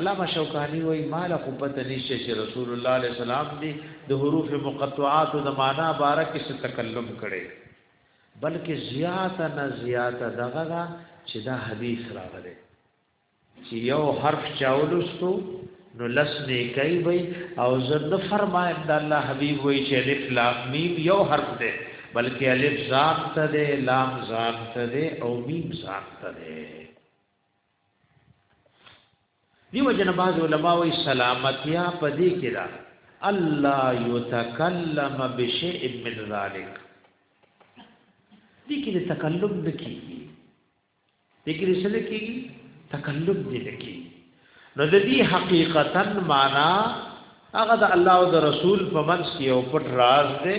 S1: علامه شوکانی وای مال خو پته نشته چې رسول الله علیه السلام دی د حروف مقطعات د معنا باره کې څه تکلم کړي بلکه زیاته نه زیاته دغه دا چې دا حدیث راغلی چې یو حرف چاولستو نو لس نه کوي وي او زنه فرمایم د الله حبيب وي چې الف لام میم یو حرف ده بلکې الف ذات ته ده لام ذات ته ده او میم ذات ته ده دیو جن باز علماء وی سلامتیا پدې کې دا الله یتکلم بشیء من ذلک دې کې تکلم نکېږي دې کې څه نکېږي تکلم دې نکېږي نو د دې حقیقتا معنا هغه د الله او د رسول په منځ کې یو پټ راز دی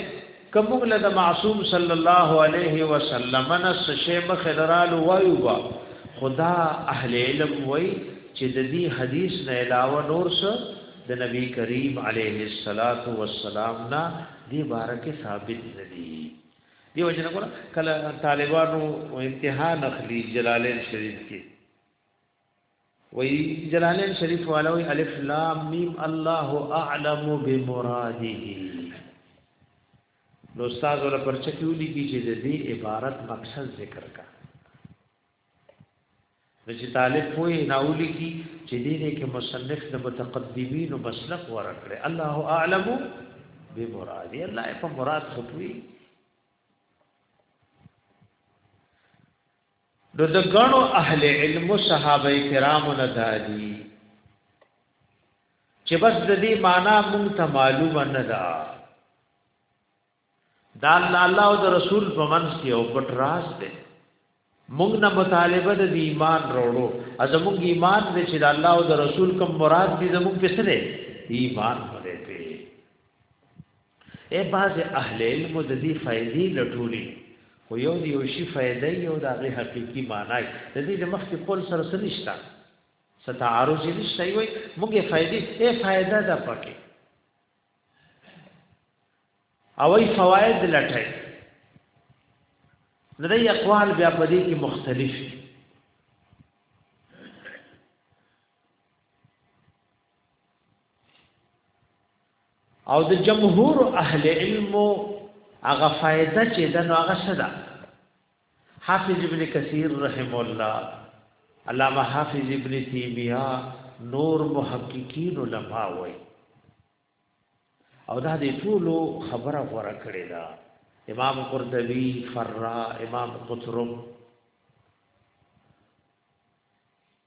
S1: که موږ له د معصوم صلی الله علیه وسلم نه څه شی مخې درالو وایو با خدا اهل علم وای چې د دې حدیث نه علاوه نور څه د نبی کریم علیه الصلاۃ والسلام نه دی بارکه ثابت ندی دی وجنه کله طالبانو امتحان اخلي جلالین شریف کې وی جلالین شریف والوی الف لام میم الله اعلم بمراده نو استاد ول پر چکیولی کی چې د دې عبارت مقصد ذکر کا چې طالب پوی ناولی کی چې دې دې کې مصنف د متقدمین او مسلک ورکړي الله اعلم بمراده الله په مراد خپوی نو د غنو اهل علم صحابه کرامو نه دادي چې بس د دې معنا مونږ ته معلومه نه ده دا الله او د رسول په منځ کې او پټ راز ده مونږ نه مطالبه د ایمان وروړو ازمونږ ایمان دې چې د الله او د رسول کوم مراد دې زمونږ په سره ایمان پرې اې باز اهل علم د دې فائدې لټولې خو یو دی یو شی فائدې یو د هغه حقيقي معنی د دې د مخکې قول سره سنشتہ ستعارض نشته وي موږ فائدې اے فائدہ ده پکې او ای فواید لټای درې اقوال بیا په دې کې مختلف دي او د جمهور اهل علم هغه فائدہ چې د نو هغه صدا حافظ ابن کثیر رحم الله علامه حافظ ابن تیمیہ نور محققین علماء وای او دا دې ټول خبره غوړه کړې ده امام قرطبی فرا امام قطرب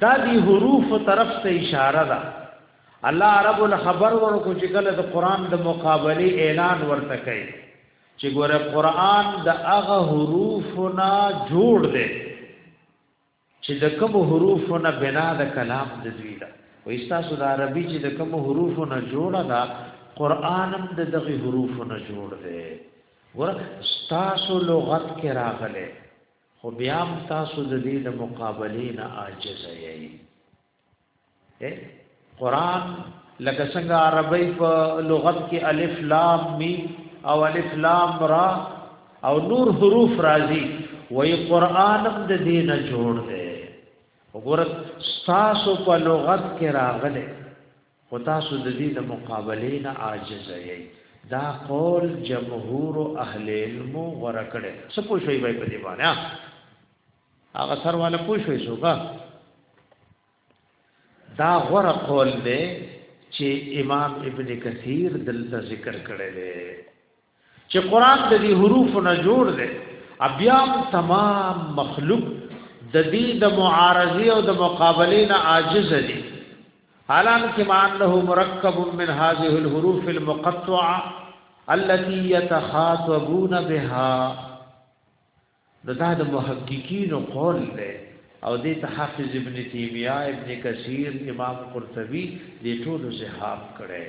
S1: دا دی حروف طرف ته اشاره ده الله عرب الخبر ورکو چې کله د قران د مقابله اعلان ورته کوي چې ګوره قران د هغه حروفنا جوړ دی چې د کوم حروفنا بنا د کلام د دوی ده و ایستاسو د عربي چې د کوم حروفنا جوړه ده قران هم د دغه حروفنا جوړ دی ور تاسو لغت کې راغله خو بیا هم تاسو د دې د مقابلې نه عاجز یئ قرآن لکه څنګه عربی په لغت کې الف لام میم او الف لام را او نور حروف راځي وای قرآن هم د دې نه جوړ دی وګوره تاسو په لغت کې راغله خو تاسو د دې د مقابلې نه عاجز یئ دا قول جمهور اهل علم غره کړي څه پوښوي به په دې باندې هغه سر والا پوښوي شوګه دا غره قول دی چې امام ابن کثیر دلته ذکر کړی دی چې قران د دې حروفو نه جوړ دی بیا تمام مخلوق د دې د معارضه او د مقابله نه عاجز دي حالان کې مان له مرکب من هذه الحروف المقطعه التي يتخاطبون بها دا د محققین قول دی او دې ته حافظ ابن تیمیه ابن کثیر امام قرطبی دې ټول زهاب کړي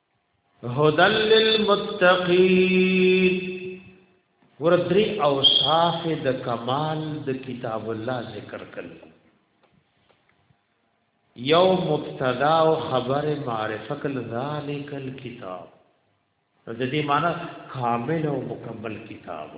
S1: هدل للمتقین ور درې اوصاف د کمال د کتاب الله ذکر کړل یو مبتدا او خبر معرفه کل ذالک الكتاب د دې معنی کامل او مکمل کتاب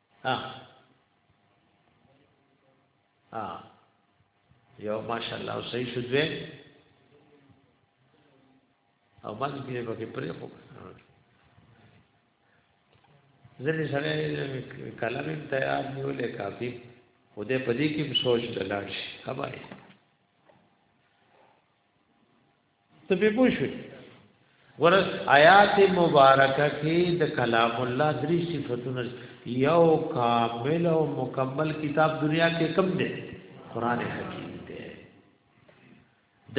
S1: ها ها یو ماشاءالله او صحیح شو دوی او باندې کې به کې پرې خو ځلې سره کلام تیار نیولې کافي خدای په دې کې سوچ دلاړ شي خبره ته به پوښوي ور آیات مبارکه کې د کلام الله درې صفاتونه یو کامل او مکمل کتاب دنیا کې کم دی قران حکیم دی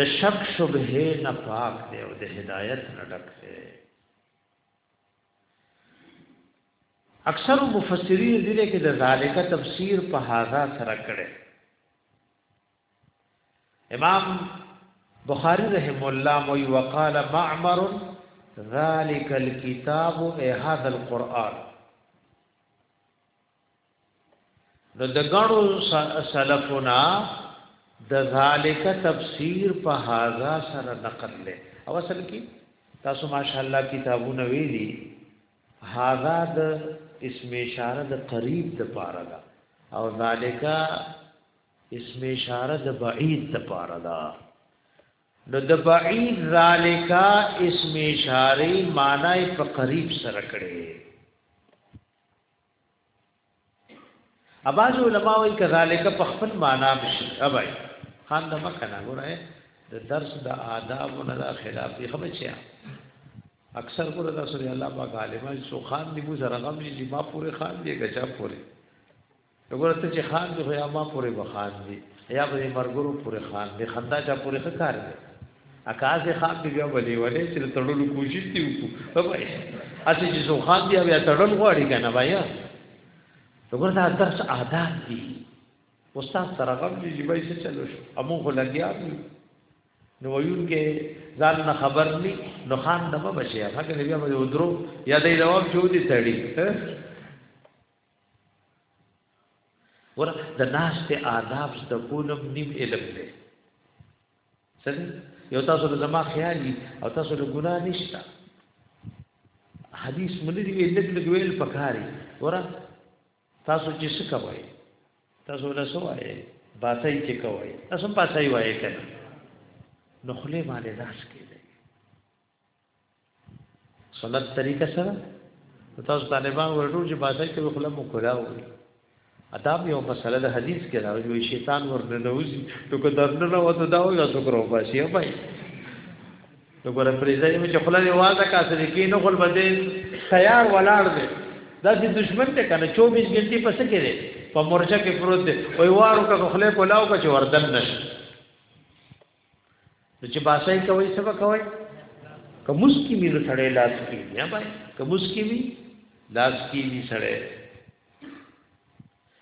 S1: د شک شبهه نه پاک دی او د هدایت نه ډک دی اکثر مفسرین دې کې د ذالک تفسیر په هاذا سره کړي امام بخاری رحم الله موي وقال معمر ذلك الكتاب اي هذا القران نو د غړو سلفنا د ذالک تفسیر په هاذا سره نقل له او اصل کې تاسو ماشاءالله کتابونه ویلي هاذا د اسم اشاره د قریب د پاره ده او ذالک اسم اشاره د بعید د پاره ده نو د بعید ذالکا اسم اشاره معنی په قریب سره کړي اباز علماء وی کذالک په خپل معنی مشي ابای خان د مکه نه ګورای د درس د آداب نه د خلاف دی خبر چیا اکثر ګور د سوري الله پاک عالم سو خان دی مو زرغم دی ما پورې خان دی گچا پورې وګوره ته چې خان دی خو یا ما پورې به خان دی یا به مرګرو پورې خان دی خندا چا پورې ښه کار دی اکاز خان دی بیا ولې ولې چې تړلو کوشش دی وکړو بابا اسی چې زو خان دی بیا تړل غواړي کنه بیا وګوره دا درس آداب دی استاد سره غم دی چې بای څه چلو شو امو خو لګیا دی نو ویون کې ځان نه خبر ني نو خان نه بچي هغه بیا به ودرو یا دې جواب شو دي سړی ور د ناشته آداب زده کولم نیم علم دی سره یو تاسو له زما خیالي او تاسو له ګنا نشته حدیث مونږ دی ویل لګ ویل پکاري ور تاسو چې څه کوي تاسو له سو وایي باسي چې کوي تاسو باسي وایي کنه نو خله باندې لاس کې سنت طریقه سره تاسو طالبان ورټول چې باسي کې خپل مکرا وي ادب یو مسله د حدیث کې راوي شیطان ورننوځي نو که درننه وته دا وي تاسو کرو باسي بای نو ګره پریزه یې چې خپل واده کاسه کې نو خپل بده تیار ولاړ دی دا چې دشمن ته کنه 24 غنټې پس کې دی په مورچه کې پروت دی وای وارو کا خپل کولاو کا چې وردن نشي نو چې باسای کوي څه کوي که مسکی می سړی لاس کی یا بای که مسکی می لاس کی می سړی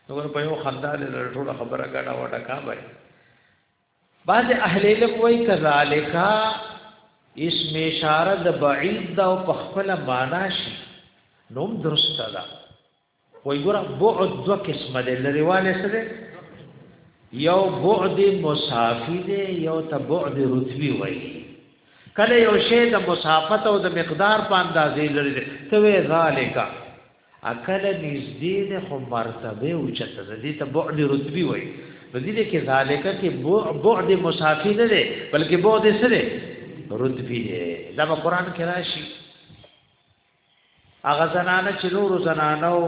S1: نو ور په یو خندا له ټول خبره کاټه وټه کا بای بعض اهل علم وای کذالک اسم اشاره د بعید دا او په خپل معنا شي نوم درسته ده وای ګور بعد دو قسمه ده لريواله سره یو بعد مسافی ده یو ته بعد رتبی وای کله یو شی د مسافت او د مقدار په اندازې لري ده ته وی ذالک اکل نږدې ده خو مرتبه او چته ده دې ته بعد رتبی وای نو دې کې ذالک کې بعد مسافی نه ده بلکې بعد سره رتبی ده دا قرآن کې راشي هغه زنانه چې نورو زنانو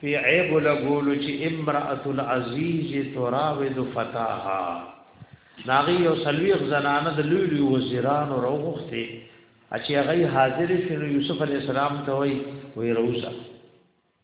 S1: په عیب لګولو چې امرأة العزیز تراود فتاها ناغي یو سلویغ زنانه د لوی لوی وزیرانو راوغوښتي چې هغه حاضر شنو یوسف علی السلام ته وی وی روزه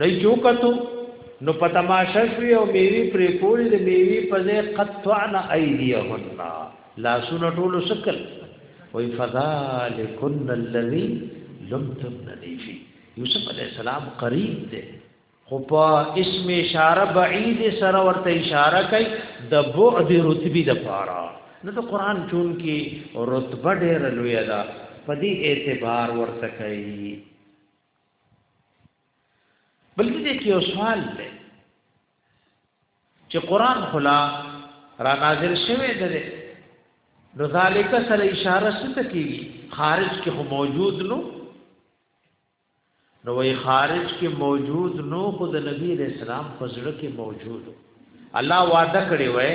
S1: نه چوکتو نو په تماشه شوی او میوی پرې کول د میوی په ځای قطعنا ایدیهن لاسونه ټول سکل وای فذالکن الذی لم تمنی فی یوسف علی السلام قریب دی خو په اسم اشاره بعید سره ورته اشاره کوي د بعد رتبی د پاره نو د قران چون کې رتبه ډېر لوی ده په دې اعتبار ورته کوي بلکې دې کې یو سوال دی چې قران خلا را نازل شوی دی نو ذالک سره اشاره ست کیږي خارج کې خو موجود نو نو وی خارج کې موجود نو خو د نبی رسول الله په زړه کې موجود الله وعده کړی وای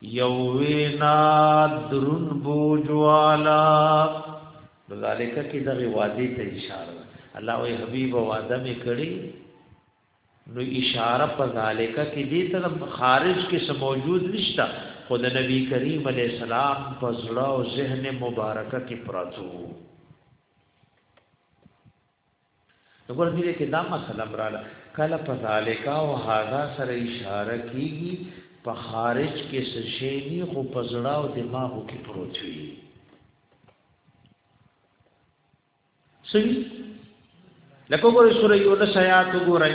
S1: یو وینا درون بوجوالا ذالک کی دغه وادي ته اشاره الله وی حبیب وعده می کړی نو اشاره په ذالک کی دې ته خارج کې سم موجود نشتا خود نبی کریم علی السلام په زړه او ذهن مبارکه کې پراتو وګوره دې کې دا مسله مراله کله په ذالک او هاذا سره اشاره کیږي په خارج کې سشینی خو پزړه او دماغ کې پروت وي سوي لکه وګوره سورې یونس آیات وګورئ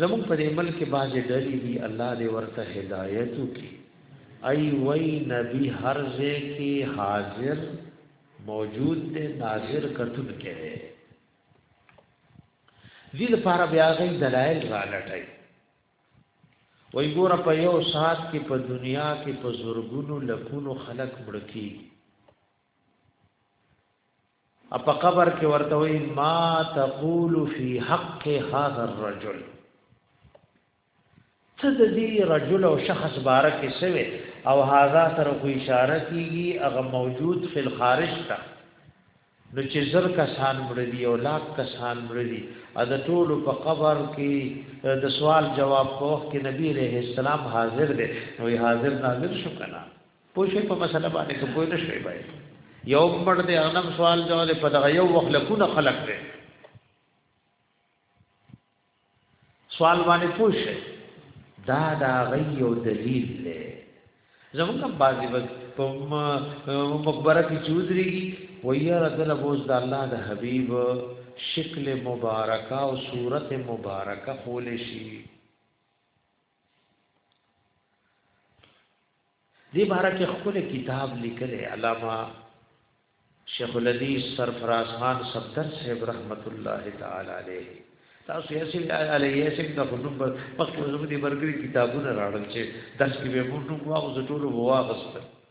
S1: زمون په دې ملک باز ډلې دي الله دې ورته هدایت وکي ای وای نبی هر ځای کې حاضر موجود دې ناظر کتون کې دې دې لپاره بیا غي دلایل را لټای وای ګور په یو سات کې په دنیا کې په زورګونو لکونو خلق مړکی په قبر کې ورته وي ما تقول فی حق هذا الرجل څه د دې رجل او شخص باره کې سوي او هاذا سره خو اشاره کیږي هغه موجود فی الخارج تا نو چې زر کسان مړ دي او لاک کسان مړ دي ا د ټولو په قبر کې د سوال جواب په وخت کې نبی عليه السلام حاضر دی نو حاضر ناظر شو کنه پوښې په مسله باندې کوم پوه نشوي باید یو مړ دی اغنم سوال جواب په دغه یو وخت لکونه خلق دی سوال باندې پوښې دا دا غي یو دلیل دی زمونږ بازي بس په مقبره کې چودريږي ویا رسول بوز د الله د حبيب شکل مبارکه او صورت مبارکه خول شي دی بارا کې خپل کتاب لیکل علامه شیخ الحدیث سرفراز خان صفدر صاحب رحمت الله تعالی علیه تاسو یې سي علیه سي د خنوم په پخې زموږ دي برګري کتابونه راړل چې درس کې به موږ نو واغ زټولو واغست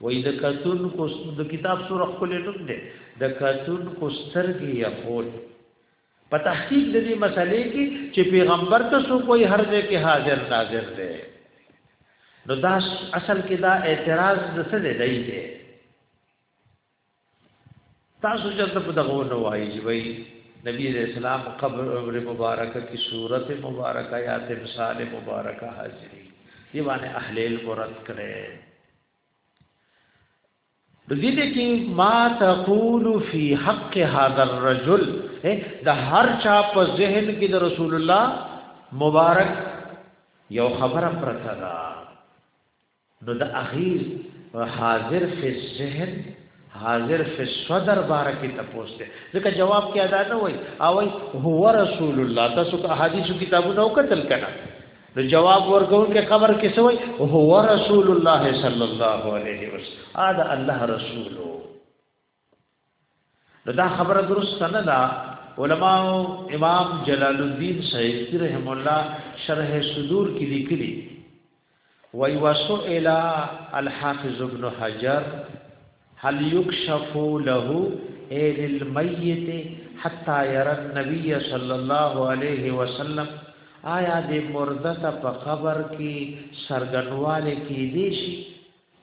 S1: وای د کتون کو د کتاب سره خپل نوم دی د کتون کو سترګي یخول په تحقیق د دې مسلې کې چې پیغمبر ته سو کوئی هر ځای کې حاضر ناظر دی نو دا اصل کې دا اعتراض د څه دی دی تاسو چې په دغه ونه وایي چې وای نبی رسول الله قبر مبارکه کی صورت مبارکه یا تمثال مبارکه حاضری دی باندې اهل علم رد کړي د دې دې کې ما تقول فی حق هذا الرجل د هر چا په ذهن کې د رسول الله مبارک یو خبره پرته ده نو د اغي حاضر فی الذهن حاضر فی الصدر بارکی تپوس ته ځکه جواب کې ادا نه وای او وای هو رسول الله تاسو که احادیث کتابونه وکتل کړه نو جواب ورکول کې خبر کې سوی هو رسول الله صلی الله علیه وسلم ادا الله رسولو نو دا خبره درست نه ده علماء امام جلال الدین سیوطی رحم الله شرح صدور کې لیکلي وی وسئل الحافظ ابن حجر هل يكشف له ايل الميت حتى يرى النبي صلى الله عليه وسلم آیا د مرده ته په قبر کې سرګنواله کې دي شي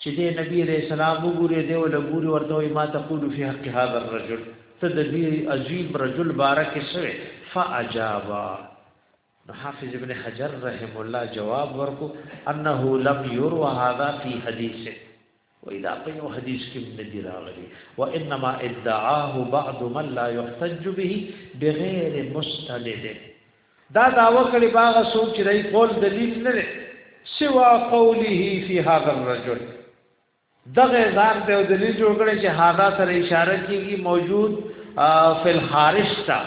S1: چې دی نبی علیه السلام وګوري، دی ول ګوري، ورته وایي، ما تقول فی حق هذا الرجل، ته د دې عظیم رجل باره کې څه وایې؟ فاجاب، نو حافظ ابن حجر رحم الله جواب ورکو، انه لم یرو هذا فی حدیثه، وایي دا په یو حدیث کې نه دی راغلی، وانما ادعاه بعض من لا یحتج به بغیر مستند، دا دعوه کړي باغ سوچ چې دای قول دلیل نه لري سوا قوله فی هذا الرجل دغه ځان ته دلیل جوړ کړي چې هاذا سره اشاره کیږي موجود فی الخارج تا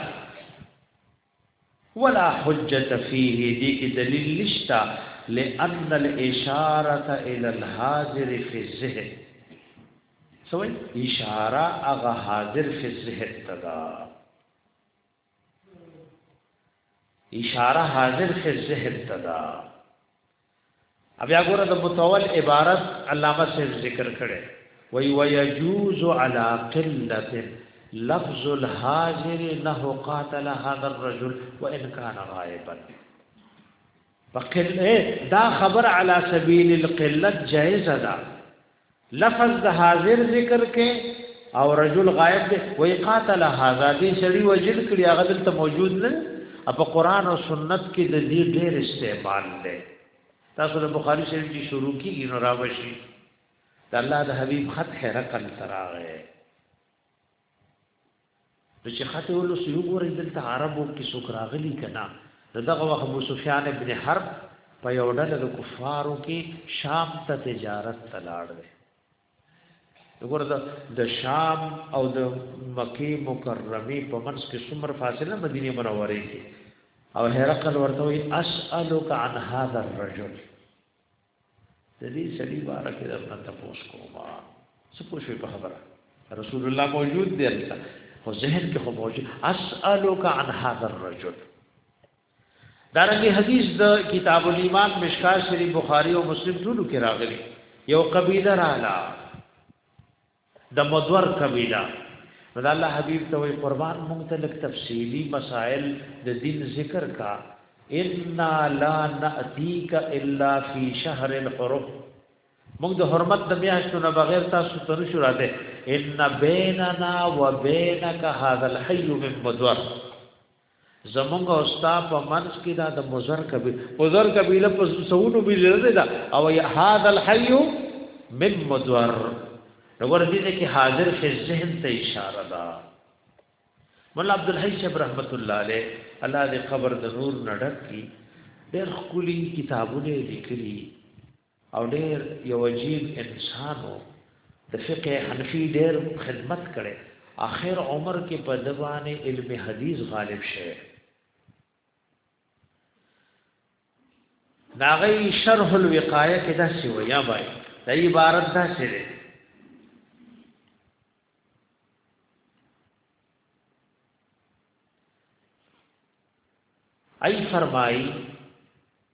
S1: ولا حجت فيه دې کې دلیل نشتا لأن الاشاره الى الحاضر فی الذهن سوي اشاره هغه حاضر فی الذهن تدا اشاره حاضر فی الذهن تدا بیا ګوره د متول عبارت علامه سے ذکر کړي وی ويجوز على قله لفظ الحاضر نه قاتل هذا الرجل وان كان غائبا بقل دا خبر علی سبیل القلت جائز ده لفظ د حاضر ذکر کې او رجل غائب دی وای قاتل هذا دی سړی وجل کړي هغه دلته موجود نه په قران او سنت کې د دې ډېر استعمال دی تاسو د بخاری شریف کی شروع کیږي نو راوشي د الله د حبیب خط هرقل تراغه نو چې خطه ولو سې وګورئ دلته عربو کې څوک راغلي کنا نو دغه وخت ابو سفیان ابن حرب په یو ډله د کفارو کې شام ته تجارت تلاړ دی وګوره د شام او د مکه مکرمه په منځ کې څومره فاصله مدینه منوره کې او هرقل ورته وي اسالک عن هذا الرجل د دې سړي باره کې درنه تپوس کوم څه پوه شوې په خبره رسول الله موجود دی هلته خو ذهن کې خو موجود اسألوک عن هذا الرجل دارنګه حدیث د کتاب الایمان مشکا شریف بخاری او مسلم ټولو کې راغلی یو قبیله رااله د مدور قبیله نو د الله حبیب ته وی قربان مونږ ته لک تفصیلی مسائل د دین ذکر کا ان لا ناتیک الا فی شهر الحرم مونږ د حرمت د میاشتو نه بغیر تاسو ته نشو راته ان بیننا و بینک هذا الحي من مدور زمونږ او ستا په منځ کې دا د مزر کبي مزر قبيله په سونو بيزره ده او يا هاذا الحي من مزر نور دې کې حاضر شي ذهن ته اشاره ده مولا عبد الحي شیخ رحمت الله عليه الله دې قبر د نور نډک کی ډېر خولي کتابونه لیکلي او ډیر یو عجیب انسان وو د فقه حنفی ډیر خدمت کړي اخر عمر کې په دبانې علم حدیث غالب شوه داغی شرح الوقایه کې دا سی ویا بای د عبارت دا سی دی ای فرمای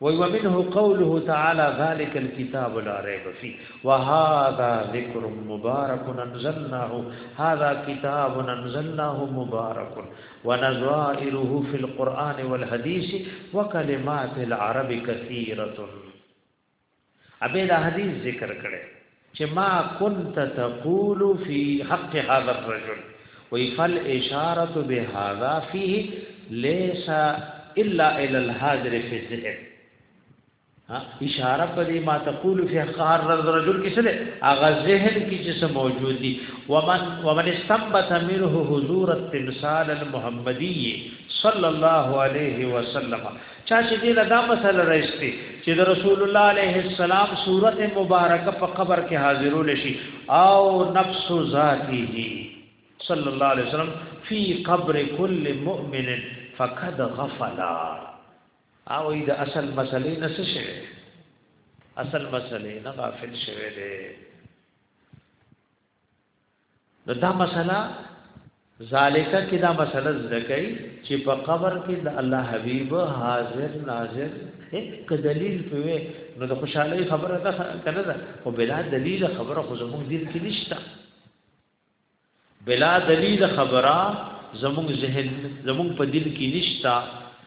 S1: وي ومنه قوله تعالى ذلك الكتاب لا ريب فيه وهذا ذكر مبارك انزلناه هذا كتاب انزلناه مبارك ونظائره في القران والحديث وكلمات العرب كثيره ابه دا حدیث ذکر کړي چې ما كنت تقول في حق هذا الرجل ويفل اشاره بهذا فيه ليس الا الى الحاضر في الذهن اشاره په دې ما تقول فی خار الرجل کې سره اغه ذهن کې چې څه موجود دي ومن ومن استنبط منه حضور التمثال المحمدی صلی الله علیه وسلم چا چې دې لدا مسله راځي چې د رسول الله عليه السلام صورت مبارکه په قبر کې حاضرول شي او نفس ذاته صلی الله علیه وسلم فی قبر کل مؤمن فقد غفلا او د اصل مسلې نه څه شي اصل مسلې نه غافل شوی دی نو دا مسله ذالکه کې دا مسله ذکر چې په قبر کې د الله حبیب حاضر ناظر هیڅ دلیل پوي نو د خوشحالي خبره ده کنه ده او بلا دلیل خبره خو زموږ دین کې نشته بلا دلیل خبره زموږ ذهن زموږ په دین کې نشته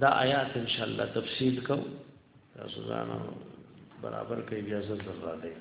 S1: دا آیات ان شاء الله تفصیل کو تاسو ځان برابر کوي بیا زر زر را دی